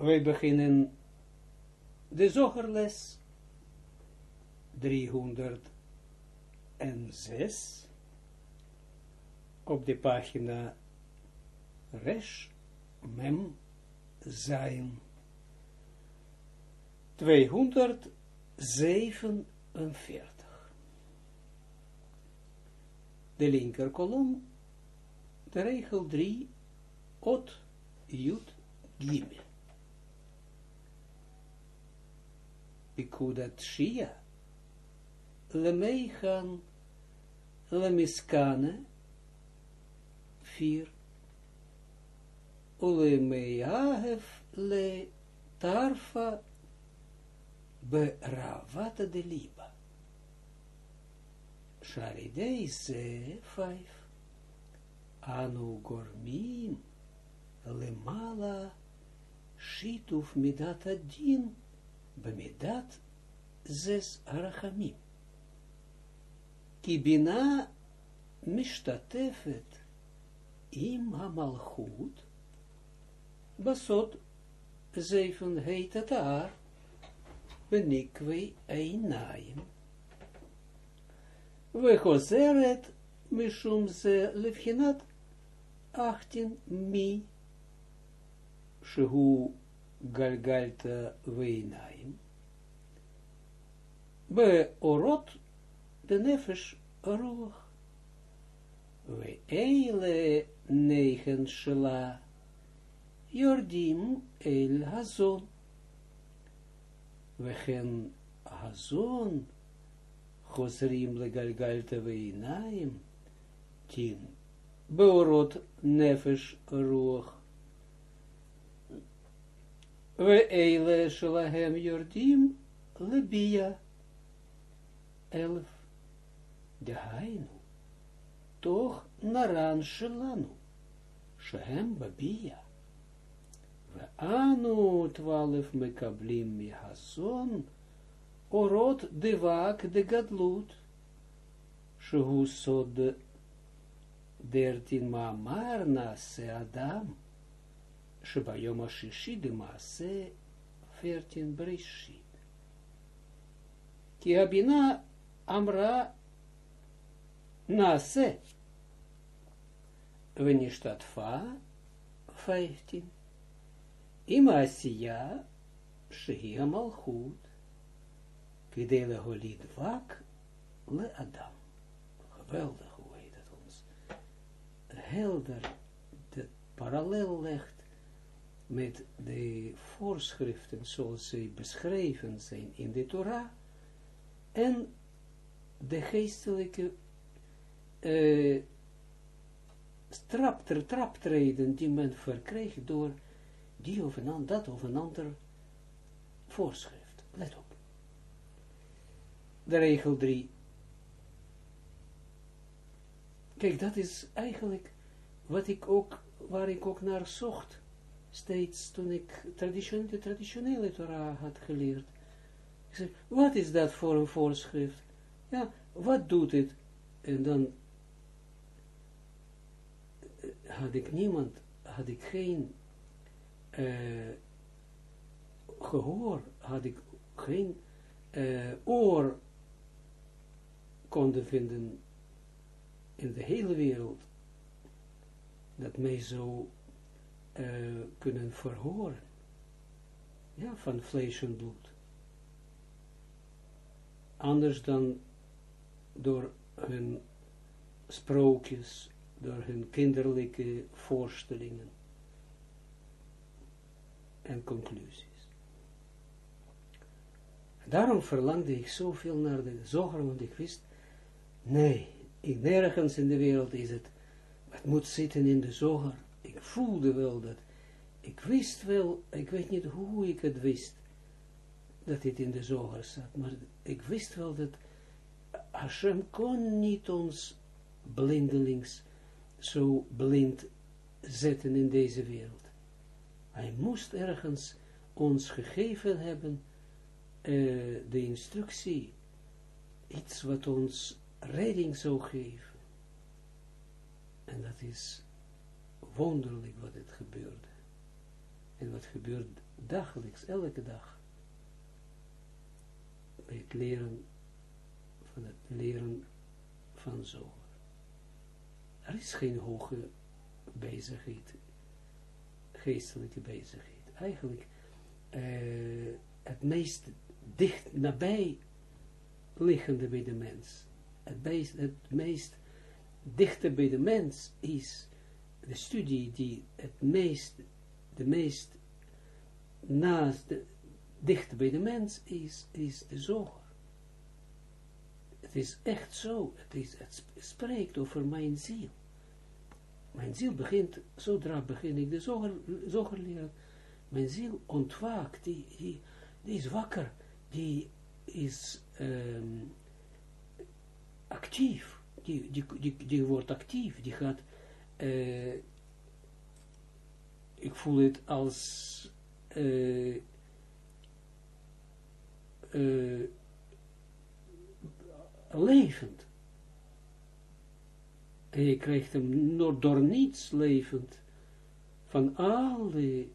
wij beginnen de zogerles 306 op de pagina Resh Mem Zijn 247 de linker kolom de regel 3 Ot Jut Gimel Pikudat Shia, Lemeichan, Lemiskane, vier, Ulemeahef le Tarfa Beravata de Liba. Sharidei ze vijf, Anu Gormim, Lemala, Shituf Midat Adin, Bemidat zes arachamim. Kibina mishtatefet im hamalchut basot zeven heitatar benikwe einayim. Vechozeret mishum ze levchinat achtin mi shehu galgalta weinayim. Be orot de nefesh roch. We eile shela. Jordim el hazon. We hazon. Chosrim le galgalta weinayim. Tien. Beorot nefesh roch. We eile shalahem jordim lebia. Elf. De hainu. Toch naran shelanu. Shehem babia. We anu twaalf mekablim mi hason. Orot devak de gadlut. Shehu sod dertin maamar na se adam. Shebayom Ashishi de Maase 14 Breshit. Ki Abina Amra Nase Venishtatfa 15. Ima Asiya Shehi Malchut Kidele Holid Vak Le Adam. Geweldig hoe heet het ons. Helder de parallel legt met de voorschriften zoals ze beschreven zijn in de Torah en de geestelijke uh, trap, traptreden die men verkrijgt door die of een ander, dat of een ander voorschrift. Let op. De regel 3. Kijk, dat is eigenlijk wat ik ook, waar ik ook naar zocht steeds toen ik tradition, de traditionele Torah had geleerd. Ik zei, wat is dat voor een voorschrift? Ja, wat doet het? En dan had ik niemand, had ik geen uh, gehoor, had ik geen uh, oor konden vinden in de hele wereld, dat mij zo uh, kunnen verhoren. Ja, van vlees en bloed. Anders dan door hun sprookjes, door hun kinderlijke voorstellingen en conclusies. Daarom verlangde ik zoveel naar de zoger, want ik wist, nee, nergens in de wereld is het, het moet zitten in de zoger, ik voelde wel dat, ik wist wel, ik weet niet hoe ik het wist, dat dit in de zoger zat, maar ik wist wel dat Hashem kon niet ons blindelings zo blind zetten in deze wereld. Hij moest ergens ons gegeven hebben, uh, de instructie, iets wat ons redding zou geven. En dat is wonderlijk wat het gebeurde. En wat gebeurt dagelijks, elke dag, bij het leren van het leren van zo. Er is geen hoge bezigheid, geestelijke bezigheid. Eigenlijk uh, het meest dicht, nabij liggende bij de mens. Het, meest, het meest dichter bij de mens is de studie die het meest, de meest naast, dicht bij de mens is, is de zorg. Het is echt zo, het, is, het spreekt over mijn ziel. Mijn ziel begint, zodra begin ik de leren, mijn ziel ontwaakt, die, die, is wakker, die is um, actief, die, die, die, die wordt actief, die gaat, uh, ik voel het als uh, uh, levend. En je krijgt hem door niets levend van al die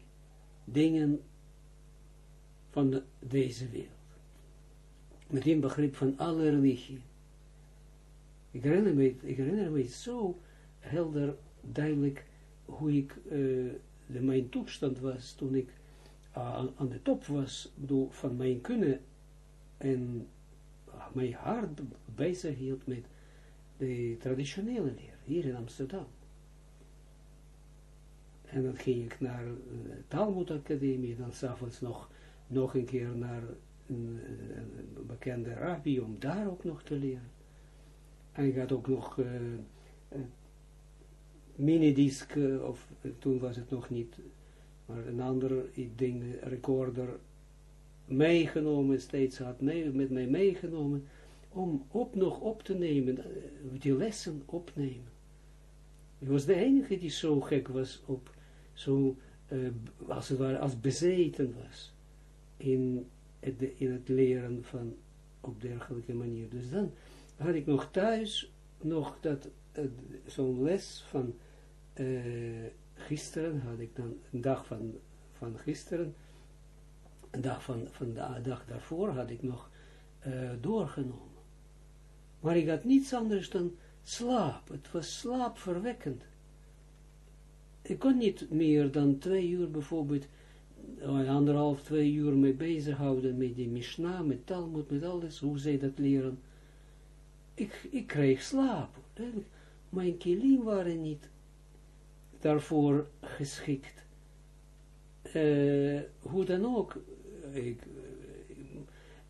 dingen van de, deze wereld. Met een begrip van alle religie. Ik herinner me, ik herinner me zo helder, duidelijk, hoe ik, de, mijn toestand was, toen ik uh, aan, de top was, bedoel, van mijn kunnen, en uh, mijn hart bezig hield met de traditionele leer, hier in Amsterdam. En dan ging ik naar de uh, Talmud Academie, dan s'avonds nog, nog een keer naar een, bekende rabbi, om daar ook nog te leren. En ik had ook nog minidisc, uh, of toen was het nog niet, maar een ander ding, recorder, meegenomen, steeds had mee, met mij meegenomen, om op nog op te nemen, die lessen opnemen. Ik was de enige die zo gek was op, zo, als het ware, als bezeten was, in het, in het leren van, op dergelijke manier. Dus dan had ik nog thuis, nog dat, zo'n les van, uh, gisteren had ik dan, een dag van, van gisteren, een dag van, van de dag daarvoor had ik nog uh, doorgenomen. Maar ik had niets anders dan slaap. Het was slaapverwekkend. Ik kon niet meer dan twee uur bijvoorbeeld, anderhalf, twee uur mee bezighouden met die Mishnah, met Talmud, met alles, hoe zij dat leren. Ik, ik kreeg slaap. Mijn kilim waren niet daarvoor geschikt. Uh, hoe dan ook, ik,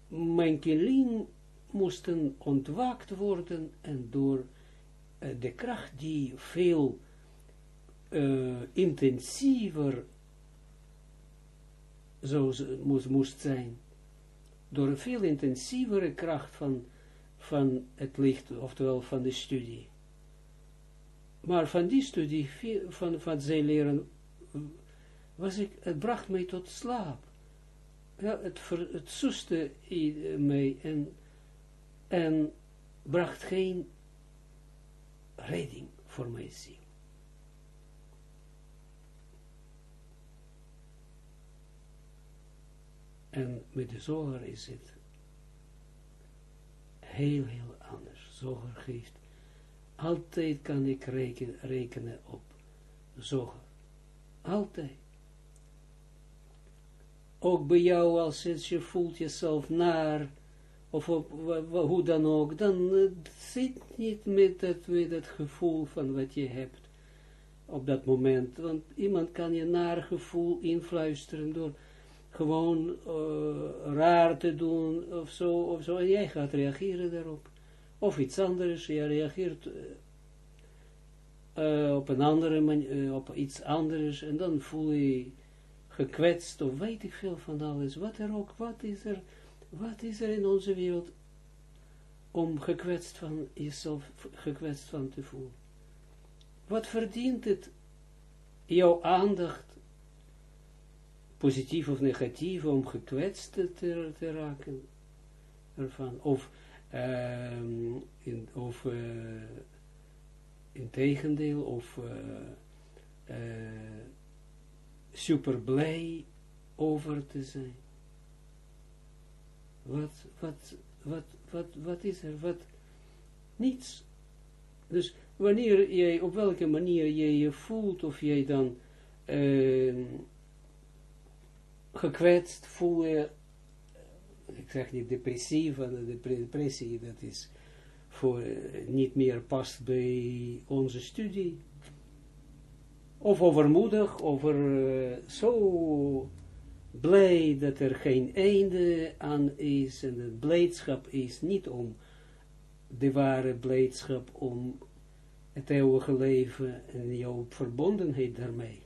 mijn kilim moesten ontwaakt worden en door uh, de kracht die veel uh, intensiever zo moest, moest zijn, door een veel intensievere kracht van, van het licht, oftewel van de studie. Maar van die studie, van, van zij leren, was ik, het bracht mij tot slaap. Ja, het, ver, het mij en, en bracht geen redding voor mij ziel. En met de zoger is het heel, heel anders. Zoger geeft altijd kan ik rekenen, rekenen op zoger. Altijd. Ook bij jou, als je voelt jezelf naar, of op, hoe dan ook, dan uh, zit niet met dat, met dat gevoel van wat je hebt op dat moment. Want iemand kan je naar gevoel influisteren door gewoon uh, raar te doen, of zo, of zo, en jij gaat reageren daarop. Of iets anders, je reageert uh, op een andere manier, op iets anders, en dan voel je gekwetst, of weet ik veel van alles, wat er ook, wat is er, wat is er in onze wereld, om gekwetst van jezelf, gekwetst van te voelen. Wat verdient het, jouw aandacht, positief of negatief, om gekwetst te, te raken ervan, of, uh, in, of uh, in tegendeel, of uh, super blij over te zijn. Wat, wat, wat, wat, wat is er? Wat? Niets. Dus wanneer jij, op welke manier jij je voelt, of jij dan uh, gekwetst voel je, ik zeg niet depressief, want de depressie, dat is voor uh, niet meer past bij onze studie. Of overmoedig, over uh, zo blij dat er geen einde aan is, en de blijdschap is niet om de ware blijdschap, om het eeuwige leven en jouw verbondenheid daarmee.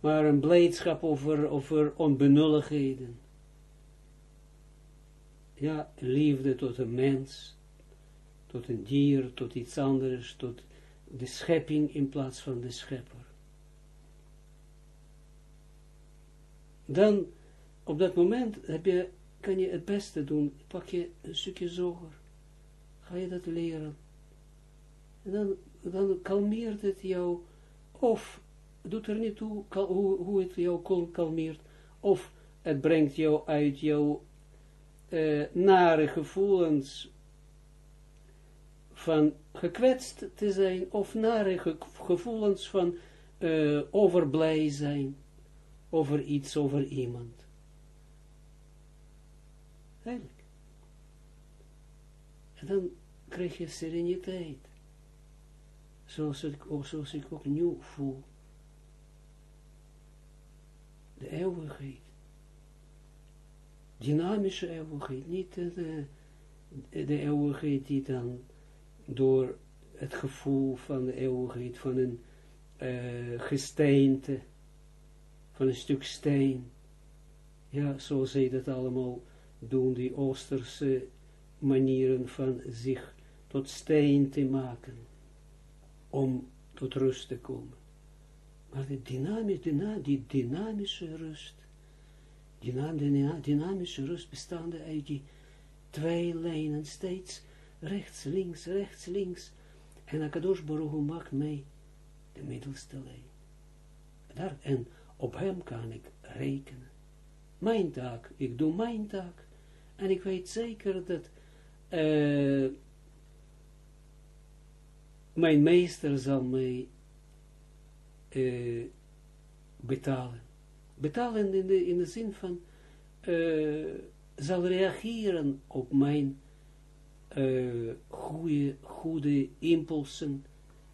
Maar een blijdschap over, over onbenulligheden. Ja, liefde tot een mens, tot een dier, tot iets anders, tot de schepping in plaats van de schepper. Dan, op dat moment, heb je, kan je het beste doen, pak je een stukje zoger, ga je dat leren. En dan, dan kalmeert het jou, of doet er niet toe hoe, hoe het jou kalmeert, of het brengt jou uit jouw uh, nare gevoelens van gekwetst te zijn, of nare ge gevoelens van uh, overblij zijn, over iets, over iemand. Eigenlijk. En dan krijg je sereniteit. Zoals ik, zoals ik ook nu voel. De eeuwigheid. Dynamische eeuwigheid. Niet de, de eeuwigheid die dan door het gevoel van de eeuwigheid, van een uh, gesteente, van een stuk steen. Ja, zo zij dat allemaal doen, die Oosterse manieren van zich tot steen te maken, om tot rust te komen. Maar de dynamische, die dynamische rust, dynamische rust bestaande uit die twee lijnen, steeds rechts, links, rechts, links, en Akadosh Baruch Hu maakt mij de middelste lijn. Daar, en op hem kan ik rekenen. Mijn taak, ik doe mijn taak, en ik weet zeker dat uh, mijn meester zal mij uh, betalen. Betalen in de, in de zin van, uh, zal reageren op mijn uh, goede, goede impulsen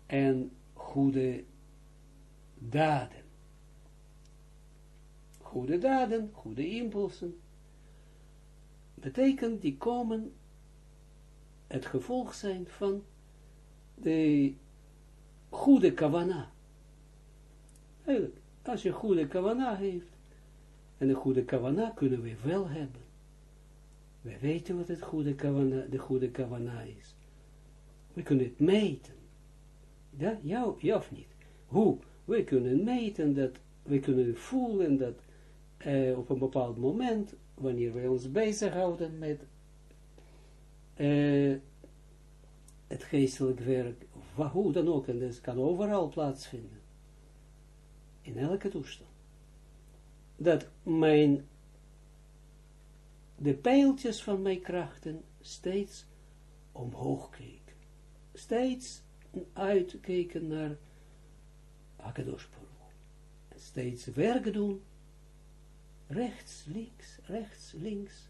en goede daden. Goede daden, goede impulsen, betekent die komen het gevolg zijn van de goede kavana. Als je goede kavana heeft, en de goede kavana kunnen we wel hebben. We weten wat het goede kavana, de goede kavana is. We kunnen het meten. Ja, ja, of niet? Hoe? We kunnen meten dat, we kunnen voelen dat uh, op een bepaald moment, wanneer we ons bezighouden met uh, het geestelijk werk, hoe dan ook, en dat kan overal plaatsvinden, in elke toestand, dat mijn, de pijltjes van mijn krachten steeds omhoog kijken, steeds uitkijken naar Akadosh steeds werk doen, rechts, links, rechts, links,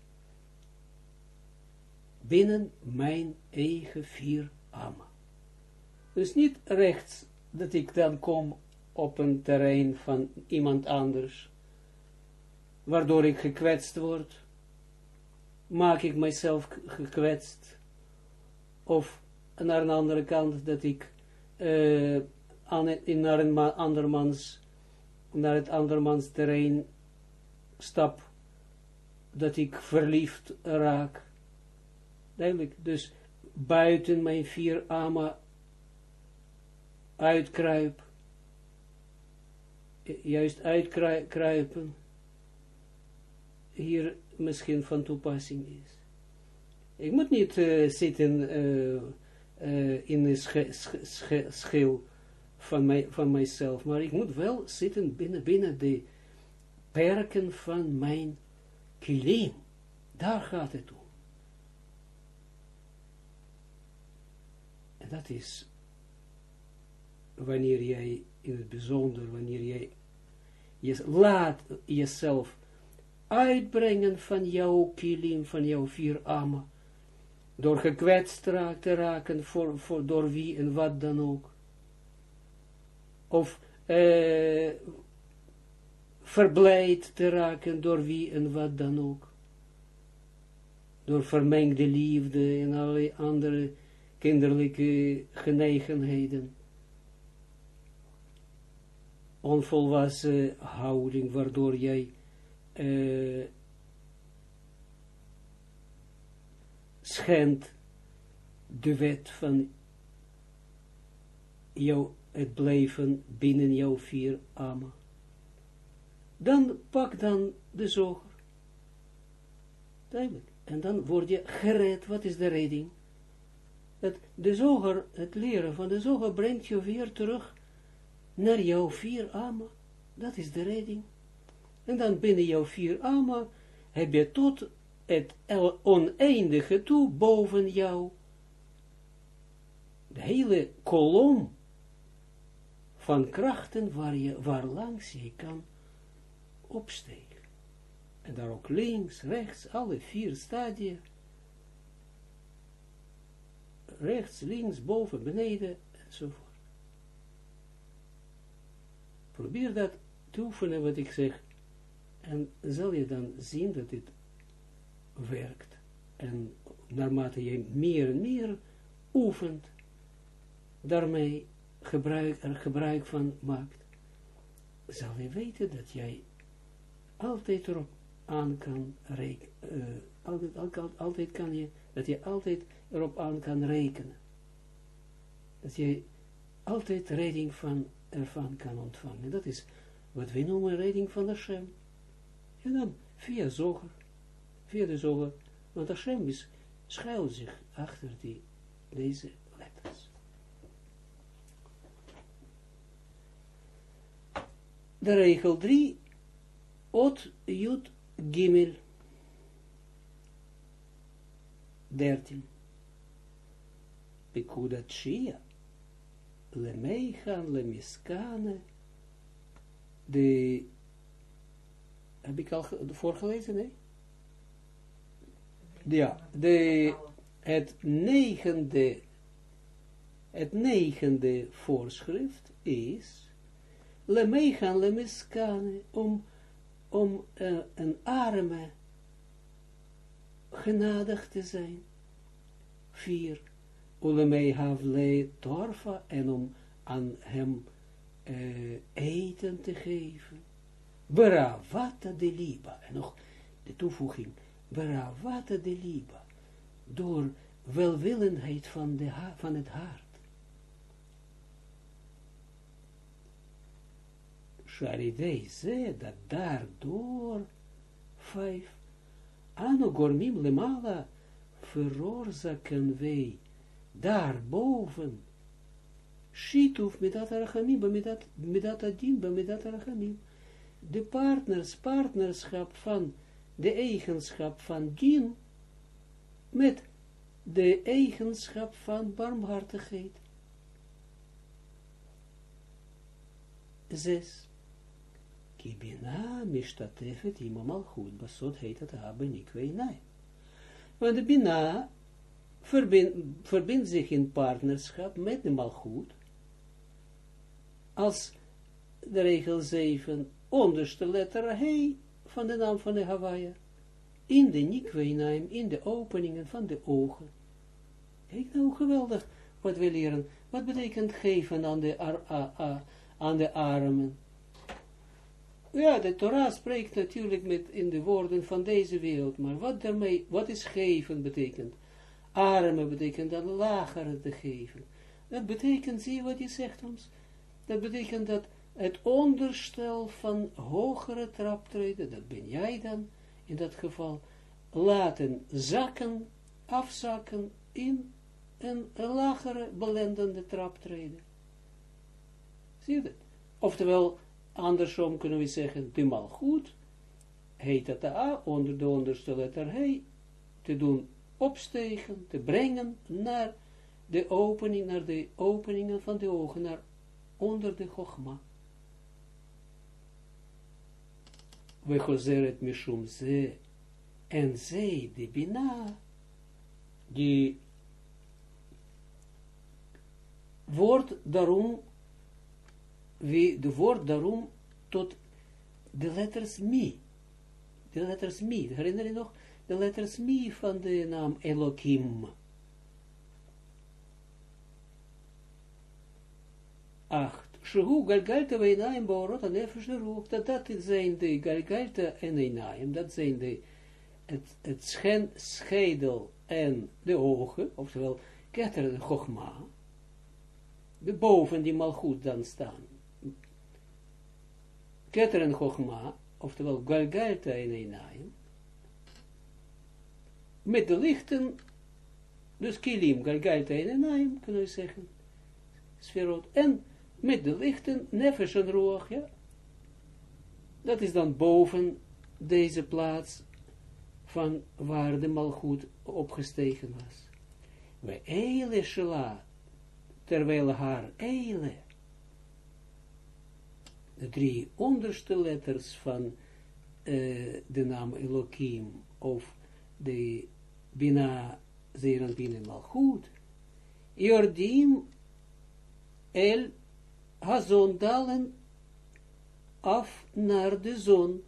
binnen mijn eigen vier armen. Dus niet rechts, dat ik dan kom op een terrein van iemand anders, waardoor ik gekwetst word, maak ik mijzelf gekwetst, of naar een andere kant, dat ik aan in naar een andermans, naar het andermans terrein stap, dat ik verliefd raak. Duidelijk, dus buiten mijn vier ama uitkruip, juist uitkruipen, hier misschien van toepassing is. Ik moet niet uh, zitten uh, uh, in de schil van, mij, van mijzelf, maar ik moet wel zitten binnen, binnen de perken van mijn kilim. Daar gaat het om. En dat is wanneer jij in het bijzonder, wanneer jij je, laat jezelf uitbrengen van jouw kilim, van jouw vier armen, door gekwetst te raken voor, voor, door wie en wat dan ook. Of eh, verblijd te raken door wie en wat dan ook. Door vermengde liefde en allerlei andere kinderlijke genegenheden. Onvolwassen houding, waardoor jij uh, schendt de wet van jou, het blijven binnen jouw vier armen. Dan pak dan de zoger. Duidelijk. En dan word je gered. Wat is de redding? Het, de zoger, het leren van de zoger brengt je weer terug naar jouw vier armen. Dat is de redding. En dan binnen jouw vier armen heb je tot het oneindige toe boven jou de hele kolom van krachten waar, je, waar langs je kan opstegen. En daar ook links, rechts, alle vier stadia. Rechts, links, boven, beneden, enzovoort. Probeer dat te oefenen wat ik zeg. En zal je dan zien dat dit werkt. En naarmate je meer en meer oefent, daarmee gebruik, er gebruik van maakt, zal je weten dat jij altijd erop aan kan rekenen. Altijd, altijd, altijd kan je, dat je altijd erop aan kan rekenen. Dat je altijd redding van, ervan kan ontvangen. Dat is wat we noemen redding van Hashem. En dan via zoger, via de zoger, want Hashem is, schuilt zich achter die, deze letters. De regel 3, Ot Jut Gimel 13. Pekudat Shia, Lemeichan, Lemiskane, de heb ik al voorgelezen, nee? Ja, de, het negende, het negende voorschrift is, le meegaan, le miskane, om, om uh, een arme genadig te zijn. Vier, ulemei havle torfa, en om aan hem uh, eten te geven. Beravata de liba. En nog de toevoeging. Beravata de liba. Door welwillendheid van, de van het hart. Sharidei ze, dat daardoor, vijf, anu gormim lemala, veroorzaken wij daarboven, shituf medat arachamim, medat adin, medat arachamim, de partners, partnerschap van de eigenschap van dien met de eigenschap van barmhartigheid. Zes. Kibina mishtatefet ima goed, basot heet het abenikwe Want de bina verbindt zich in partnerschap met de malgoed, als de regel 7 onderste letter He van de naam van de Hawaii, in de Nikweinaim, in de openingen van de ogen. Kijk nou, geweldig wat we leren. Wat betekent geven aan de, aan de armen? Ja, de Torah spreekt natuurlijk met in de woorden van deze wereld, maar wat daarmee, wat is geven betekent? Armen betekent dan lagere te geven. Dat betekent, zie wat hij zegt ons? Dat betekent dat het onderstel van hogere traptreden, dat ben jij dan, in dat geval, laten zakken, afzakken in een lagere belendende traptreden. Zie je dat? Oftewel, andersom kunnen we zeggen, de goed heet dat A, onder de onderste letter He, te doen opstegen, te brengen naar de opening, naar de openingen van de ogen, naar onder de Chogma. We gozeret mishum ze, en zij, de Bina, die wordt daarom, wie, de woord daarom tot de letters mi. De letters mi. Herinner je nog? De letters mi van de naam Elohim. Acht. Shehu galgalta weinaim baorot anefesh. Dat dat zijn de galgalta en einaim. Dat zijn de het, het schedel en de ogen, oftewel ketter en chogma, de boven die mal goed dan staan. Keter en chogma, oftewel galgalta en einaim, met de lichten, dus kilim, galgalta en einaim, kunnen we zeggen, sferot, en met de lichten, nefesh en roog, ja, dat is dan boven deze plaats, van waar de malgoed opgestegen was. We eile shela, terwijl haar eile, de drie onderste letters van uh, de naam Elohim, of de Bina Zeran Bina Malchut, Jordim El Hazon dalen af naar de zon,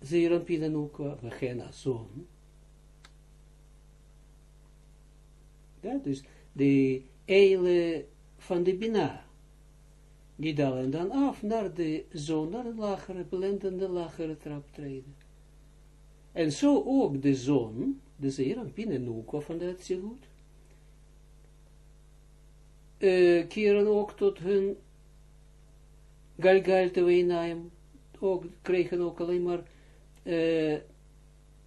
Zeeran Pinanukwa, Vagena Zon. Ja, dus de eile van de Bina, die dalen dan af naar de zon, naar een lagere, blendende lagere trap treden. En zo ook de zon, de Zeeran Pinanukwa van de Atsilut, uh, keren ook tot hun Galgal Weinaim, ook, kregen ook alleen maar uh,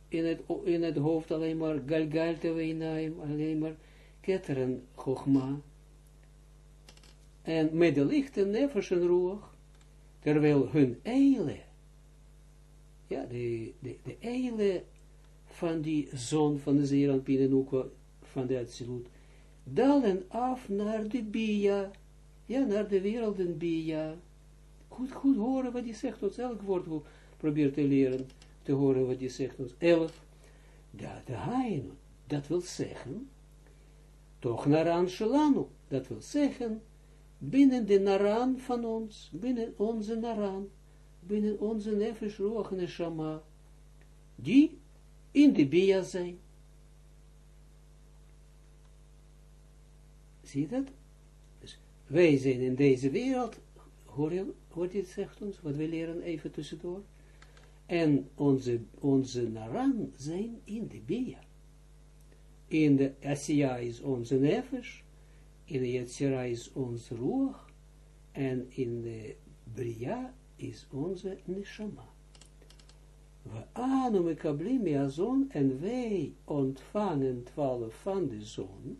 in, het, in het hoofd alleen maar galgal te weinaim, alleen maar ketteren chogma. En met de lichten nefesh en roeg, terwijl hun eile, ja, de, de, de eile van die zon van de Zeeranpien en ook van de Atsilut, dalen af naar de Bia, ja, naar de werelden Bia. Goed, goed horen wat hij zegt, tot elk woord probeert te leren te horen wat je zegt ons. 11. Dat hainu, dat wil zeggen, toch naran shalanu, dat wil zeggen, binnen de naran van ons, binnen onze naran, binnen onze nefesh roach neshama, die in de bia zijn. Zie je dat? Dus wij zijn in deze wereld, hoor je wat je zegt ons, wat we leren even tussendoor, en onze, onze naran zijn in de bia. In de Asiya is onze nefesh, in de Yetzira is onze ruach, en in de Bria is onze neshama. We anu mekablim azon, en wij ontvangen twaalf van de zon,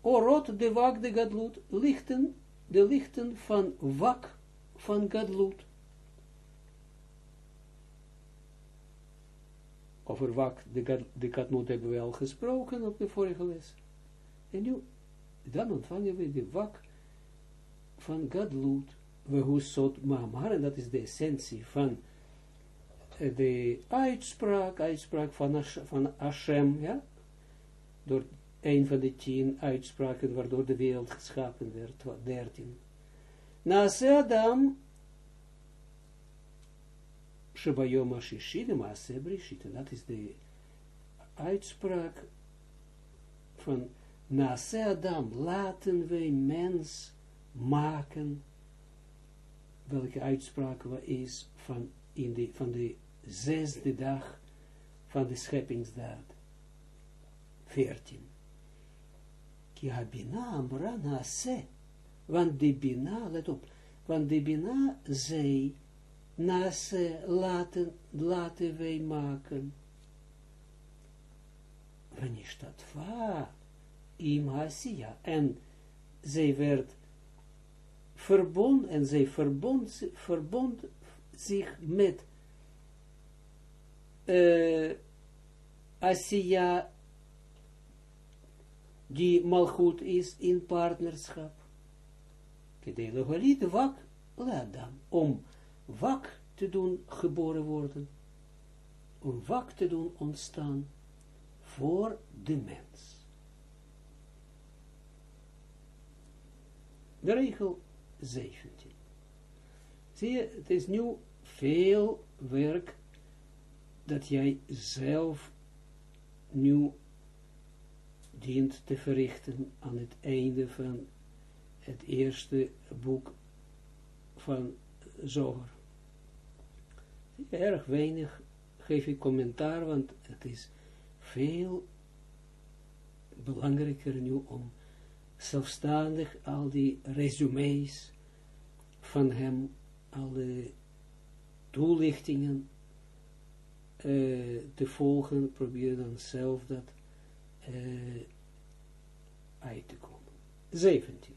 orot de wak de gadlut, lichten, de lichten van wak van gadlut. over wat de, de katmoed hebben we al gesproken op de vorige les. En nu, dan ontvangen we de wak van Gadlut, we husot mamar, en dat is de essentie van eh, de uitspraak, uitspraak van, van Hashem, ja, door een van de tien uitspraken waardoor de wereld geschapen werd, dertien. Na Adam Shebayom Ashishi, de Maase dat is de uitspraak van Nase Adam, laten wij mens maken, welke uitspraak is van, in de, van de zesde dag van de scheppingsdaad. 14. Ki habina amra nase, want de bina, let op, want de bina zei, nase laten, laten wij maken. Wanishtatva im Asiya. En zij werd verbond, en zij verbond, verbond zich met uh, Asiya, die malgoed is in partnerschap. Kedele Galit wak dan om wak te doen geboren worden, om wak te doen ontstaan voor de mens. De regel 17. Zie je, het is nu veel werk dat jij zelf nu dient te verrichten aan het einde van het eerste boek van Zoger. Erg weinig geef ik commentaar, want het is veel belangrijker nu om zelfstandig al die resumes van hem, alle toelichtingen uh, te volgen, probeer dan zelf dat uh, uit te komen. 17.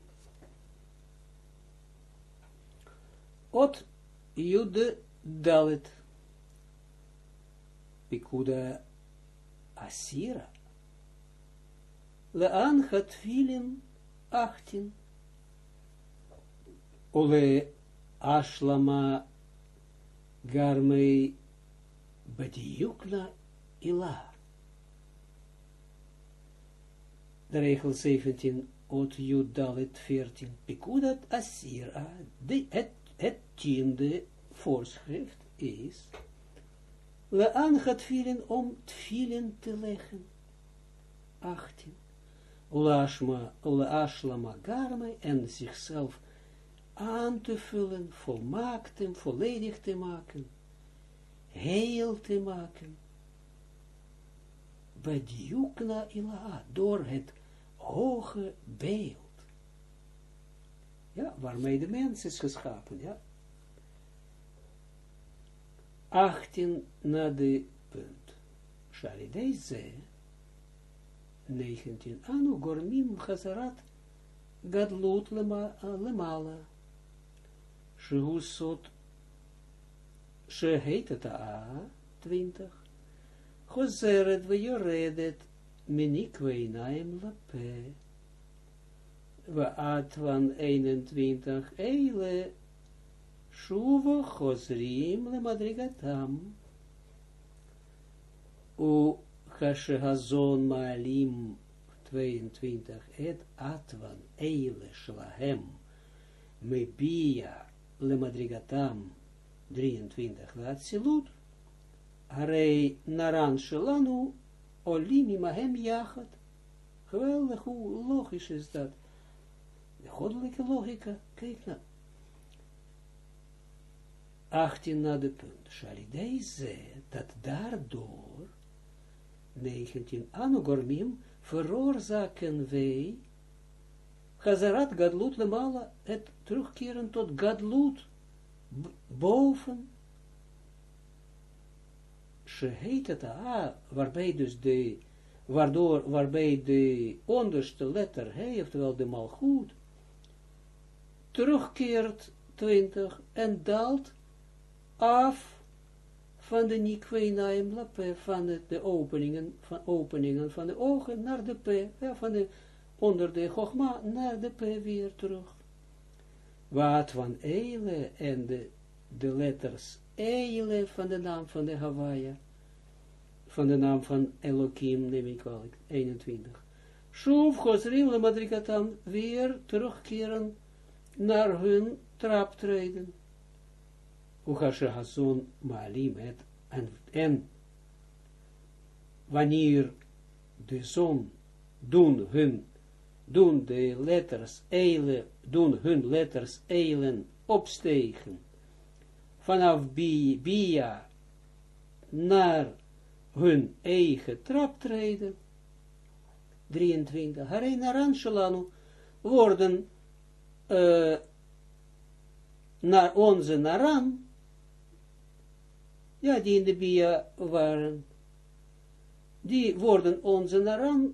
Ot Jude Dalet Pikuda Asira Laan vielen 18 Ole Ashlama Garmei Badiukla Ila. De regel 17, Ot Jud Dalet 14, Pikudat Asira, de, het, het tiende voorschrift is, Laan gaat vielen om tfilen te leggen. 18. Ula ashlama garme en zichzelf aan te vullen, volmaakt en volledig te maken heel te maken. Badjukna ilaha, door het hoge beeld. Ja, waarmee de mens is geschapen, ja. 18 na de punt. Shari deze 19. Anu gormim chazarat gadlut lemala. Shehu sot het a, 20, Chozeret we joredet, minikweinaim lape. We at van 21, eile, shuvo chozrim le madrigatam. U hazon maalim 22, et atvan eile shlahem, mebia le madrigatam 23, Atsilut, Harei Naran Shelanu, Olimi Mahem Jachat. Geweldig, hoe logisch is dat? De goddelijke logica, kijk nou. 18 na de punt. Shalidei ze, dat daardoor, 19, Anugormim, veroorzaken wij, Chazarat Gadlut Lemala, het terugkeren tot Gadlut, boven, ze heet het A, waarbij dus de, waardoor, waarbij de onderste letter He, oftewel de malgoed, terugkeert 20 en daalt af van de nikweinaim lape, van de, openingen, van openingen van de ogen naar de p, van de, onder de gogma naar de p weer terug wat van Eile en de, de letters Eile van de naam van de Hawaii, van de naam van Elohim, neem ik wel, 21. Shuv Chosrim le Madrikatam, weer terugkeren naar hun traptreden. Uchashe Hazon Maalim en, en wanneer de zon doen hun doen de letters eile, doen hun letters eilen opstegen, vanaf Bia naar hun eigen traptreden, 23, Harei Naran Shalanu, worden naar onze Naran, ja, die in de Bia waren, die worden onze Naran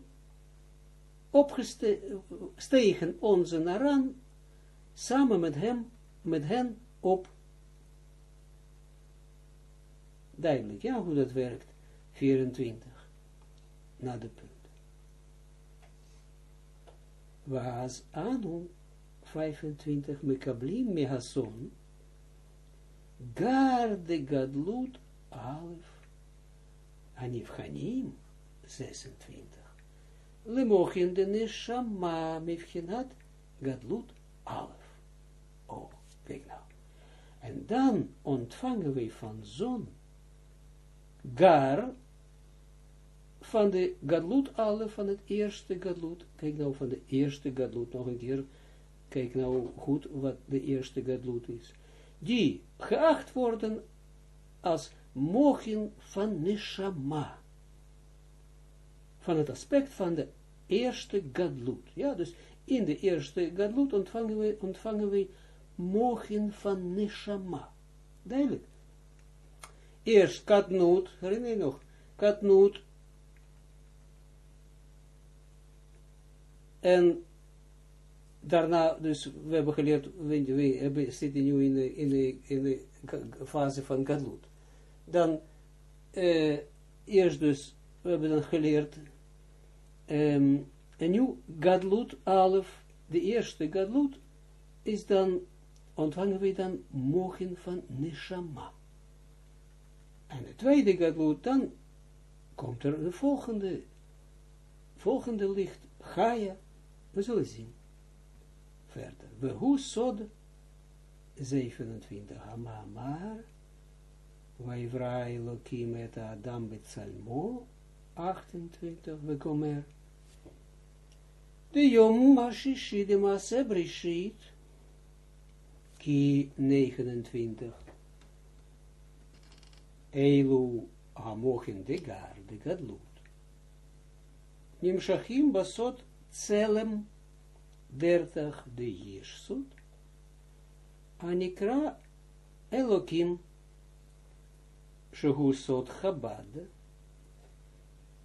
opgestegen onze naran, samen met hem, met hen op. Duidelijk, ja, hoe dat werkt. 24. Na de punt. Was Anu 25 mekablim mehason gar de gadlut alef anivchanim 26. Lemochin de neshama mevchinat gadlut alef. Oh, kijk nou. En dan ontvangen wij van zon gar van de gadlut alef, van het eerste gadlut. Kijk nou van de eerste gadlut nog een keer. Kijk nou goed wat de eerste gadlut is. Die geacht worden als mogen van neshama. Van het aspect van de eerste gadlut. Ja, dus in de eerste gadlut ontvangen we, ontvangen we mogen van neshama. Duidelijk. Eerst katnoot, herinner je nog, katnoot. En daarna, dus we hebben geleerd, we, hebben, zitten nu in de, in in fase van gadlut. Dan, uh, eerst dus, we hebben dan geleerd, um, en nu gadlut, de eerste gadlut, is dan, ontvangen we dan mogen van neshama. En de tweede gadlut, dan komt er de volgende, volgende licht, Gaia, we zullen zien verder. We hoe sod 27 Hamamar Vaivra Elohim et Adam Betsalmo 28 we kommer de Yom Mashishi de Brishit ki 29 Eilu Hamochin de Gar de Gadlut Nimshachim 30 de Jirsut, Anikra Elokim, Sot Chabad,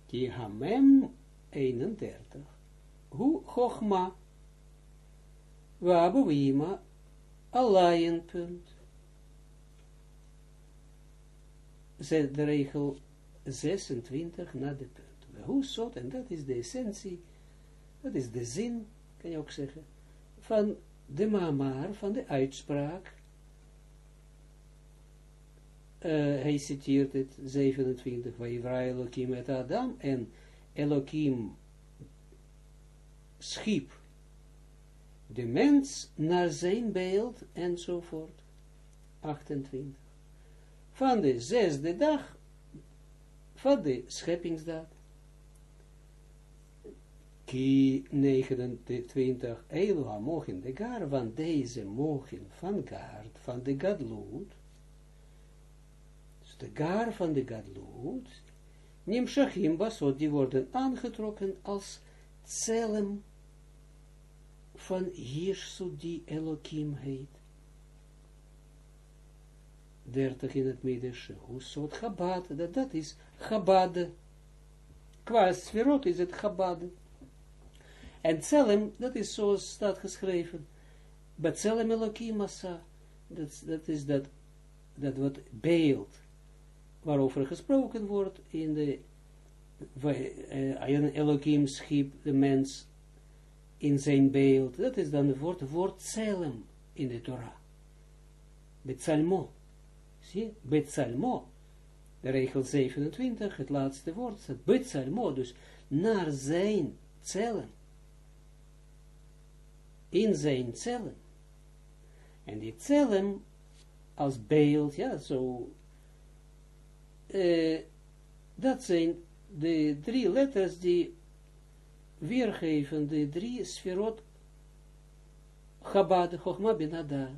Ki Hamem 31, Hu Chochma, Wabu Wima, Alayen punt. Zet de regel 26 na de punt. Hoe zot, en dat is de essentie, dat is de zin kan je ook zeggen, van de mamar, van de uitspraak. Uh, hij citeert het 27, Vaivra Elohim met Adam, en Elohim schiep de mens naar zijn beeld, enzovoort. 28. Van de zesde dag van de scheppingsdag ki 29 Eloha mogen de gar, van deze mogen van gar, van de gadloed, dus de gar van de gadloed, Nimshachim basot, die worden aangetrokken als cellen van Jirsut die Elohim heet. 30 in het midden, soort Chabad, dat, dat is Chabad. Qua sferot is het Chabad. En Tselem, dat is zoals staat geschreven. Batselem Elohim. Dat, is dat, dat wat beeld waarover gesproken wordt in de uh, Elohim schiep de mens in zijn beeld. Dat is dan het woord, woord Tselem in de Torah. Betsalmo. Zie, Betsalmo. De regel 27, het laatste woord, Betsalmo, dus naar zijn cellen in zijn cellen. En die cellen als beeld, ja, zo, uh, dat zijn de drie letters die weergeven de drie sferot Chabad, Chochma, Binada.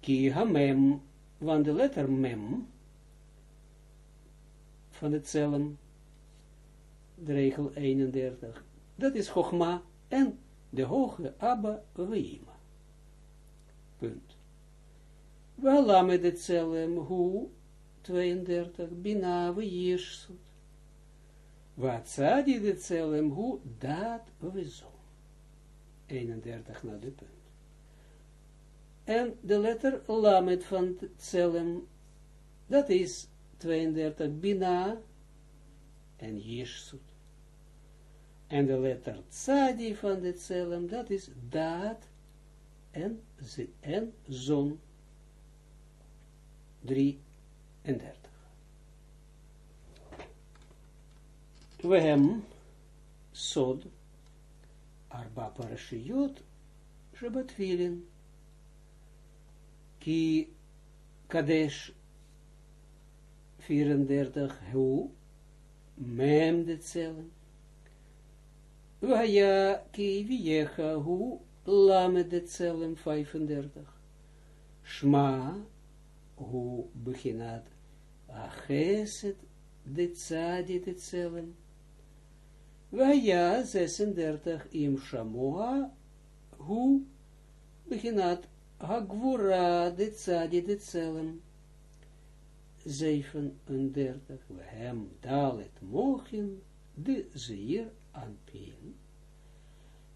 Ki hamem, van de letter mem, van het cellen, de regel 31, dat is Chochma en de hoge Abba Weima. Punt. Wel met het zelem hu 32 bina we jirsut. Wat zei dit zelem hu dat we zo. 31 naar de punt. en de letter Lamet van Tselem, dat is 32 Bina en Yeshut. En de letter Tzadi van de Tselem, dat is Daad en, en Zon. 33. We hebben Sod, Arba Parashiyot, Shabbatvilin, Ki Kadesh 34 Hu Mem de Zellen Vaya Ki Viecha Hu Lame de Zellen 35 Shma Hu Beginat Acheset de Tzadi de Zellen Vaya 36 Im Shamoa Hu Beginat Hagvura de tzadi de tselem. 37. We hem dalet mochen de zeer anpin.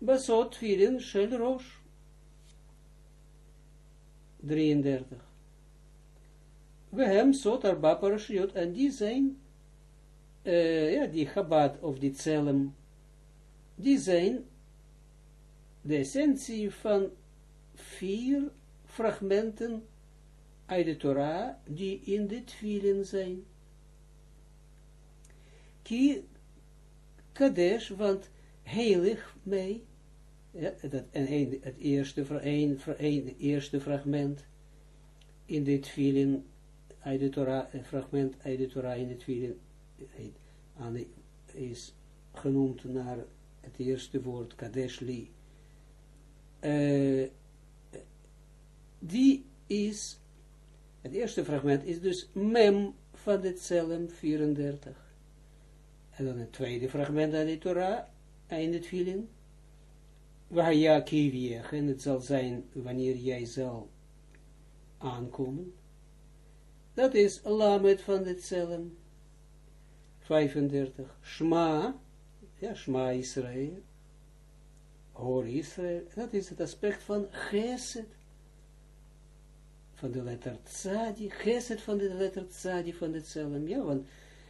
Basot vielen shel rosh. 33. We hem sot arba parashiot en die zijn, uh, ja, die Chabad of die tselem, die zijn de essentie van vier fragmenten uit de Torah die in dit vielen zijn. Ki Kadesh, want heilig ja, dat, en het eerste, een, een, eerste fragment in dit uit de Torah, fragment uit de Torah in dit vielen is genoemd naar het eerste woord Kadesh li. Uh, die is, het eerste fragment is dus mem van het Tselem 34. En dan het tweede fragment aan de Torah, eind het vielen. Waar ja kiviech, en het zal zijn wanneer jij zal aankomen. Dat is Lamed van het Tselem 35. Shma, ja, Shma Israël. Hoor Israël, dat is het aspect van Geset van de letter tzadi, geset van de letter tzadi van het zelm, ja, want,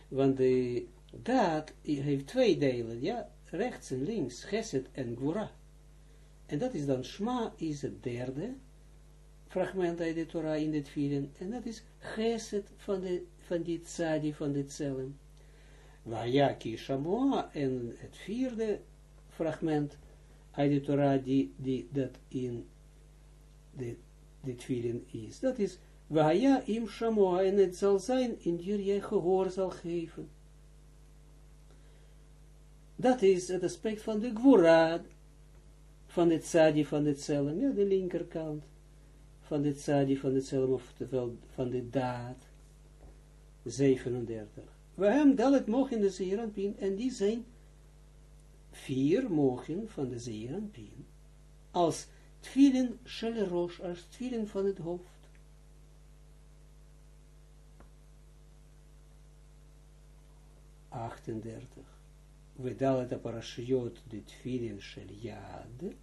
want de daad heeft twee delen, ja, rechts en links, geset en gura. En dat is dan, shma is het derde fragment uit de Torah in dit vieren, en dat is geset van, de, van die tzadi van het zelm. Vajaki Shamoa, en het vierde fragment uit de Torah, die, die dat in de de twielen is. Dat is, Wahaya im shamoa, en het zal zijn, indien jij gehoor zal geven. Dat is het aspect van de gwura, van het tzadi van het zelm, ja, de linkerkant, van het tzadi van het zelm, oftewel van de daad, 37. We hebben dalet mogen de zeeranpien, en die zijn vier mogen van de zeeranpien, als shel rosh, als tvilin van het hoofd. Achtendertig. De tvilin shel yad.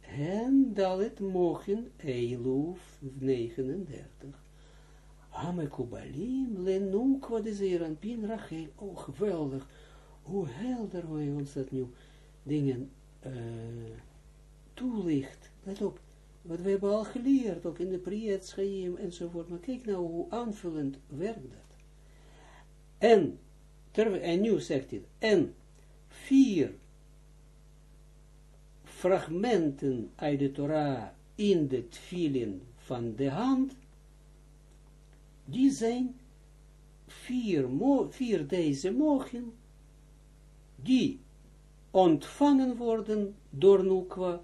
En dalet mochen eiluf 39. Amekubalim lenukwa de zeeran pin rachel. Oh, geweldig. Hoe helder hoe ons dat nu dingen uh, toelicht, let op, wat we hebben al geleerd, ook in de Schaim enzovoort, maar kijk nou hoe aanvullend werkt dat. En, en nu zegt vier fragmenten uit de Torah in de tfilin van de hand, die zijn vier, vier deze mogen, die ontvangen worden door Nukwa,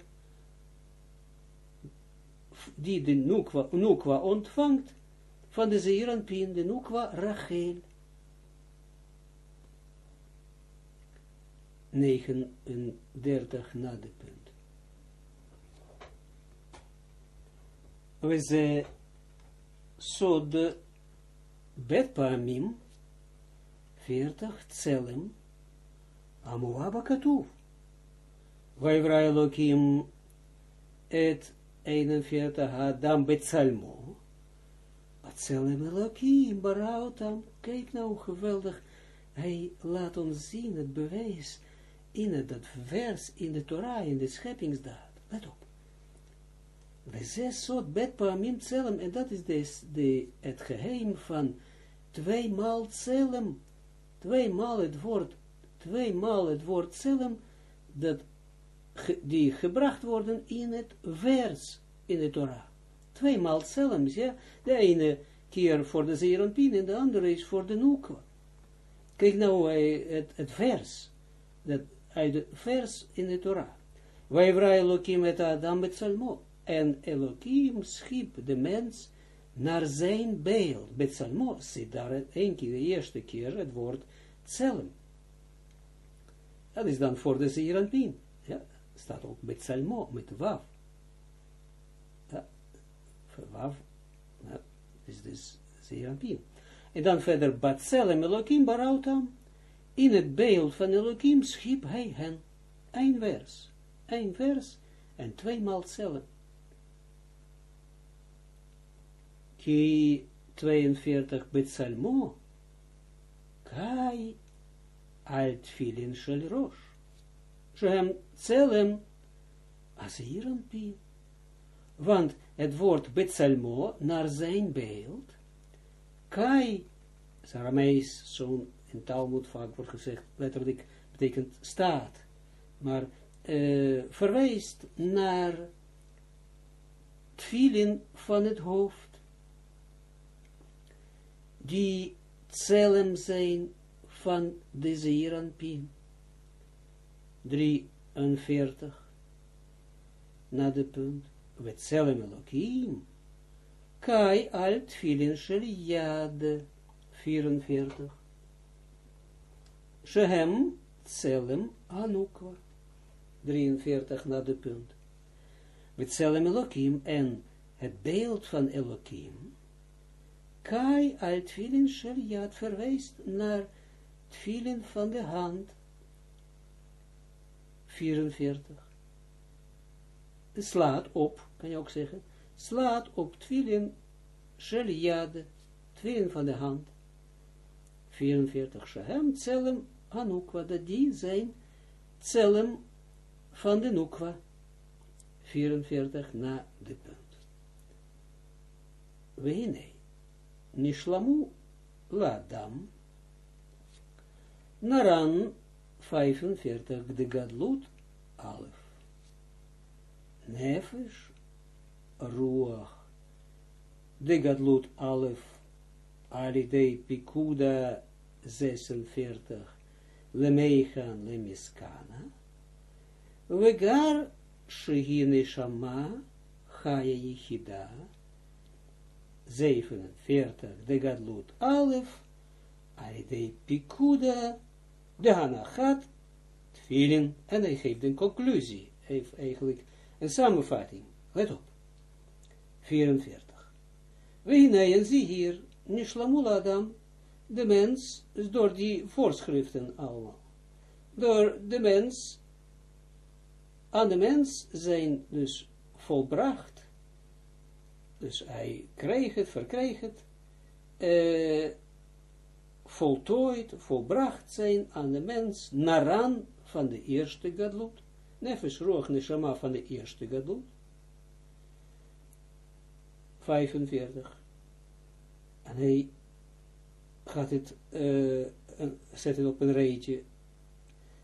die de Nukwa, Nukwa ontvangt van de Zeeranpien, de Nukwa Rachel. 39 na de punt. We ze sod bet paamim 40 tselem amuva bakatuv. Vaivra Elohim et 41, Adam Betsalmo, Batselem Elohim, Barautam, kijk nou geweldig, hij laat ons zien het bewijs in dat vers in de Torah, in de scheppingsdaad. Let op. We zes soort bedpamim tselem, en dat is dus de, het geheim van tweemaal tselem, tweemaal het woord, tweemaal het woord tselem, dat die gebracht worden in het vers, in de Torah. Tweemaal tselem, ja, de ene keer voor de Zeranpien en de andere is voor de Nukwa. Kijk nou het, het vers, dat uit het vers in de Torah. Vrij Elohim het Adam met Salmo. En Elohim schiep de mens naar zijn beeld. Met Salmo zit daar een keer, de eerste keer het woord Tselem. Dat is dan voor de Zeranpien. Ja, staat ook met Salmo, met Waf. Ja, Waf, ja, is dus Zeranpien. En dan verder, Batselem Elohim barautam. In het beeld van Elohim schiep hij hen. Eén vers. Eén vers en tweemaal cellen. Ki 42 Betsalmo. Kai alt filin shel rosh. Shem tselem aziran pi. Want het woord Betsalmo naar zijn beeld Kai, Saramees, zo'n in Talmud vaak wordt gezegd, letterlijk betekent staat, maar uh, verwijst naar tfilin van het hoofd, die tselem zijn van de Zeeranpien. 43 na de punt, met tselem elokim, Kai al tfilin shel yad 44. Shehem tselem anukwa 43 na de punt. Met tselem Elohim en het beeld van Elohim. Kai al tfilin shel yad verwijst naar tfilin van de hand 44. Slaat op, kan je ook zeggen slaat op twilin sheliade, twilin van de hand, 44 shehem, tselem hanukwa, dat die zijn tselem van de nukwa, 44 na de punt. Wehine, nishlamu ladam, naran 45 de gadlut alef. Nefesh ruach. De gadlut alef, alidei pikuda 46, lemeichan lemiskana, vegar shihine shama, chaya yichida, 47, de gadlut alef, alidei pikuda, de hanachat, tfilin, en hij geeft een conclusie, heeft eigenlijk een samenvatting. Let op. 44. We en zie hier, Nishlamul Adam, de mens, is door die voorschriften allemaal. Door de mens, aan de mens zijn dus volbracht, dus hij kreeg het, verkreeg het, eh, voltooid, volbracht zijn aan de mens, naran van de eerste gadlut, nefesh roch neshama van de eerste gadlut, 45. En hij gaat het, uh, zet het op een rijtje.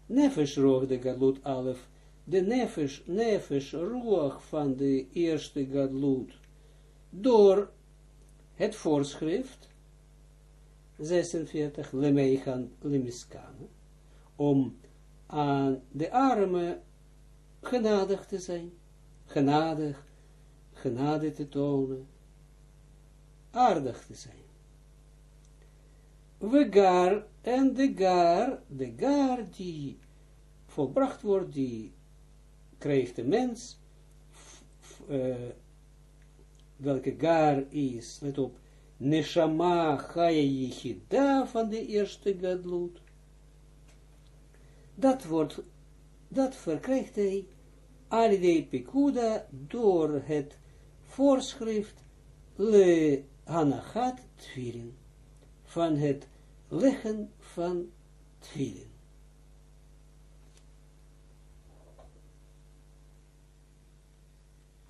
Nefesh roog de gadlut alef. De nefesh, nefesh roog van de eerste gadlut. Door het voorschrift. 46. Lemeichan lemiskan. Om aan de armen genadig te zijn. Genadig genade te tonen, aardig te zijn. We gar, en de gar, de gar die volbracht wordt, die krijgt de mens, uh, welke gar is, let op, neshama chaya yichida van de eerste gadlut, dat wordt, dat verkrijgt hij alidei pikuda, door het voorschrift, le hanachat tfilin, van het leggen van tfilin.